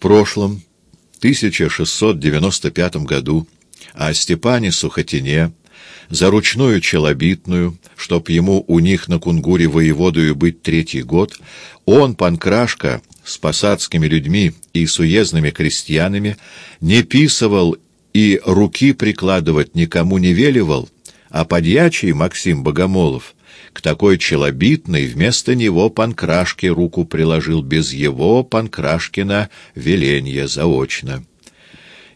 прошлом, 1695 году, о Степане Сухотине, за ручную челобитную, чтоб ему у них на Кунгуре воеводою быть третий год, он, Панкрашка, с посадскими людьми и с уездными крестьянами, не писывал и руки прикладывать никому не веливал, а подьячий Максим Богомолов к такой челобитной вместо него Панкрашке руку приложил без его Панкрашкина веленья заочно.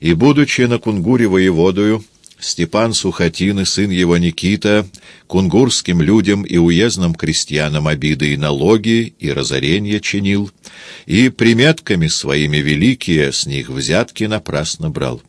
И, будучи на Кунгуре воеводою, Степан Сухотин и сын его Никита кунгурским людям и уездным крестьянам обиды и налоги и разорения чинил, и приметками своими великие с них взятки напрасно брал.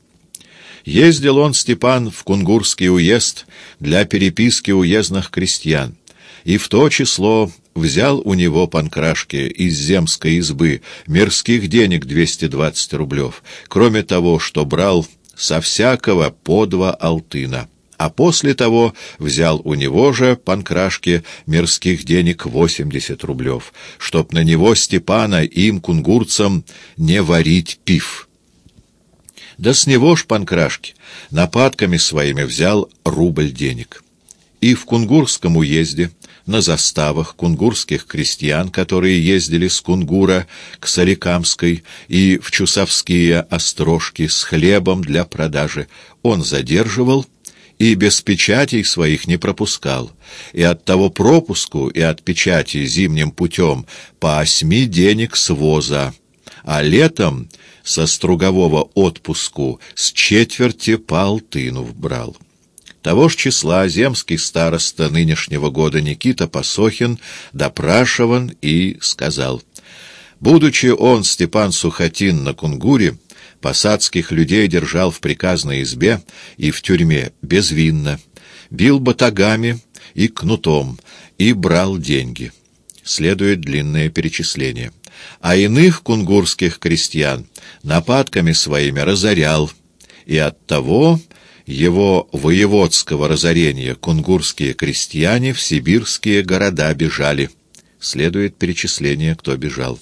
Ездил он, Степан, в Кунгурский уезд для переписки уездных крестьян, и в то число взял у него Панкрашки из земской избы мирских денег 220 рублев, кроме того, что брал со всякого по два алтына. А после того взял у него же, Панкрашки, мирских денег 80 рублев, чтоб на него Степана им, кунгурцам, не варить пив. Да с него ж Панкрашки нападками своими взял рубль денег. И в Кунгурском уезде, на заставах кунгурских крестьян, которые ездили с Кунгура к Соликамской и в Чусовские острожки с хлебом для продажи, он задерживал и без печатей своих не пропускал, и от того пропуску и от печати зимним путем по осьми денег с воза, а летом со стругового отпуску с четверти по алтыну вбрал. Того ж числа земский староста нынешнего года Никита Посохин допрашиван и сказал, «Будучи он, Степан Сухотин, на Кунгуре, посадских людей держал в приказной избе и в тюрьме безвинно, бил батагами и кнутом и брал деньги». Следует длинное перечисление а иных кунгурских крестьян нападками своими разорял, и оттого его воеводского разорения кунгурские крестьяне в сибирские города бежали. Следует перечисление, кто бежал.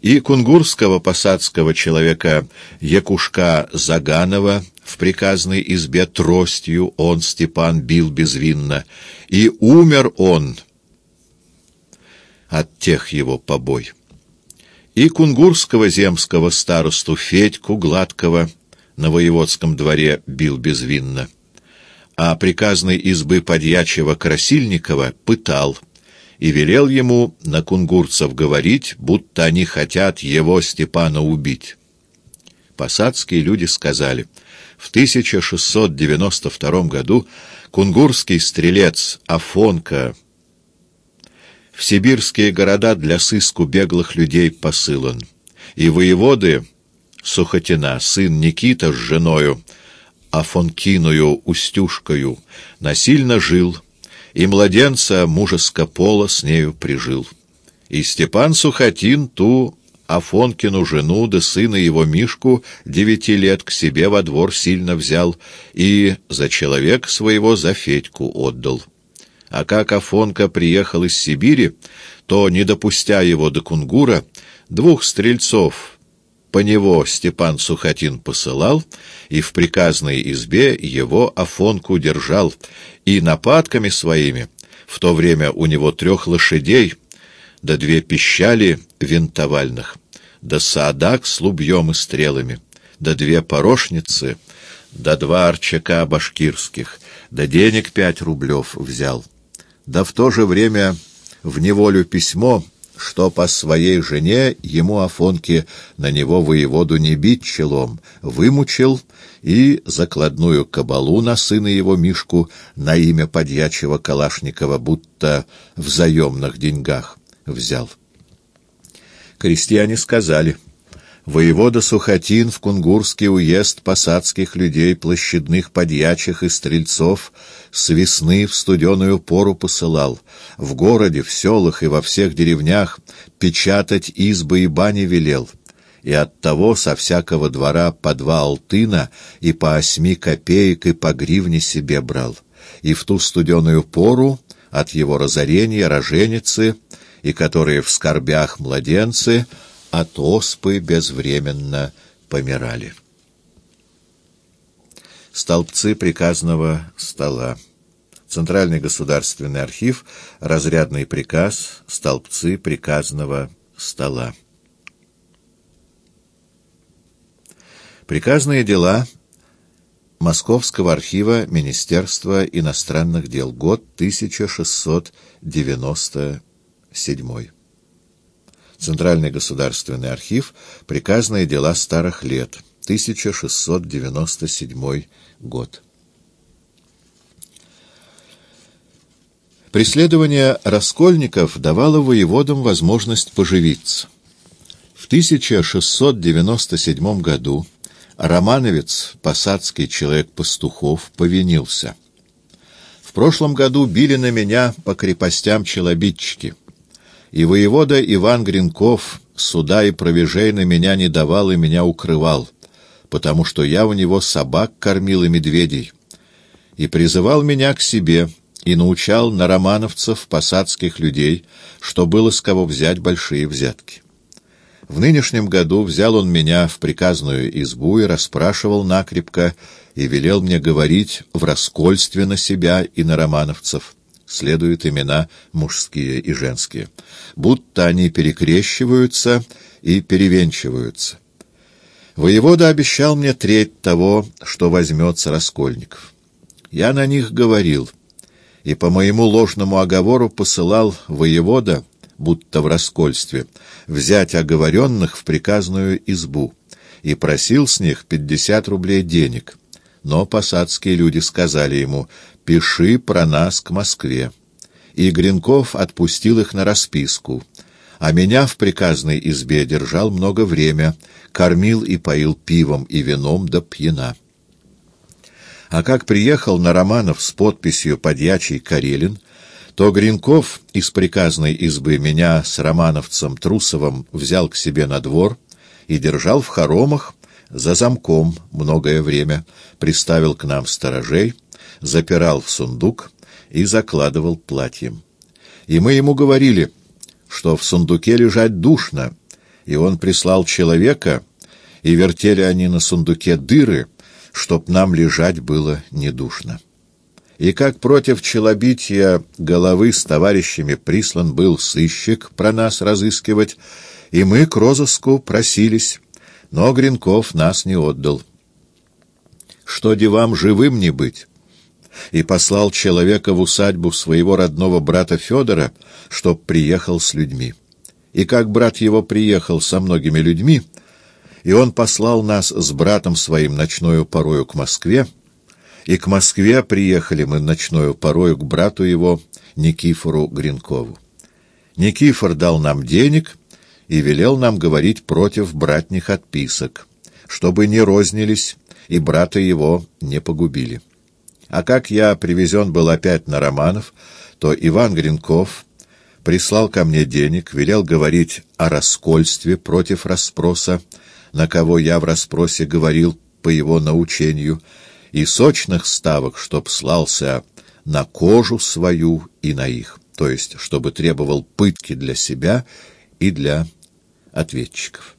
И кунгурского посадского человека Якушка Заганова в приказной избе тростью он, Степан, бил безвинно, и умер он от тех его побой и кунгурского земского старосту Федьку Гладкого на воеводском дворе бил безвинно, а приказной избы подьячего Красильникова пытал и велел ему на кунгурцев говорить, будто они хотят его, Степана, убить. Посадские люди сказали, в 1692 году кунгурский стрелец Афонка в сибирские города для сыску беглых людей посылан. И воеводы Сухотина, сын Никита с женою, Афонкиною Устюшкою, насильно жил, и младенца мужеско пола с нею прижил. И Степан Сухотин ту Афонкину жену да сына его Мишку девяти лет к себе во двор сильно взял и за человек своего за Федьку отдал. А как Афонка приехал из Сибири, то, не допустя его до Кунгура, двух стрельцов по него Степан Сухотин посылал, и в приказной избе его Афонку держал, и нападками своими, в то время у него трех лошадей, да две пищали винтовальных, да садак с лубьем и стрелами, да две порошницы, да два арчака башкирских, да денег пять рублев взял да в то же время в неволю письмо, что по своей жене ему Афонке на него воеводу не бить челом, вымучил и закладную кабалу на сына его Мишку на имя подьячего Калашникова, будто в заемных деньгах взял. Крестьяне сказали — Воевода Сухотин в Кунгурский уезд посадских людей, площадных подьячих и стрельцов с весны в студеную пору посылал. В городе, в селах и во всех деревнях печатать избы и бани велел. И оттого со всякого двора по два алтына и по осьми копеек и по гривне себе брал. И в ту студеную пору от его разорения роженицы, и которые в скорбях младенцы — от оспы безвременно помирали. Столбцы приказного стола. Центральный государственный архив, разрядный приказ, столбцы приказного стола. Приказные дела Московского архива Министерства иностранных дел. Год 1697. Центральный государственный архив. Приказные дела старых лет. 1697 год. Преследование раскольников давало воеводам возможность поживиться. В 1697 году Романовец, посадский человек пастухов, повинился. В прошлом году били на меня по крепостям челобитчики, и воевода Иван Гринков суда и провежей на меня не давал и меня укрывал, потому что я у него собак кормил и медведей, и призывал меня к себе, и научал на романовцев, посадских людей, что было с кого взять большие взятки. В нынешнем году взял он меня в приказную избу и расспрашивал накрепко, и велел мне говорить в раскольстве на себя и на романовцев. Следуют имена мужские и женские. Будто они перекрещиваются и перевенчиваются. Воевода обещал мне треть того, что возьмет с раскольников. Я на них говорил, и по моему ложному оговору посылал воевода — будто в раскольстве, взять оговоренных в приказную избу и просил с них пятьдесят рублей денег. Но посадские люди сказали ему «Пиши про нас к Москве». И Гринков отпустил их на расписку, а меня в приказной избе держал много время, кормил и поил пивом и вином до пьяна. А как приехал на Романов с подписью «Подьячий Карелин», то Гринков из приказной избы меня с романовцем Трусовым взял к себе на двор и держал в хоромах за замком многое время, приставил к нам сторожей, запирал в сундук и закладывал платьем. И мы ему говорили, что в сундуке лежать душно, и он прислал человека, и вертели они на сундуке дыры, чтоб нам лежать было не душно и как против челобития головы с товарищами прислан был сыщик про нас разыскивать, и мы к розыску просились, но Гринков нас не отдал. Что девам живым не быть? И послал человека в усадьбу своего родного брата Федора, чтоб приехал с людьми. И как брат его приехал со многими людьми, и он послал нас с братом своим ночною порою к Москве, и к Москве приехали мы ночною порою к брату его, Никифору Гринкову. Никифор дал нам денег и велел нам говорить против братних отписок, чтобы не рознились и брата его не погубили. А как я привезен был опять на Романов, то Иван Гринков прислал ко мне денег, велел говорить о раскольстве против расспроса, на кого я в расспросе говорил по его научению, и сочных ставок, чтоб слался на кожу свою и на их, то есть чтобы требовал пытки для себя и для ответчиков.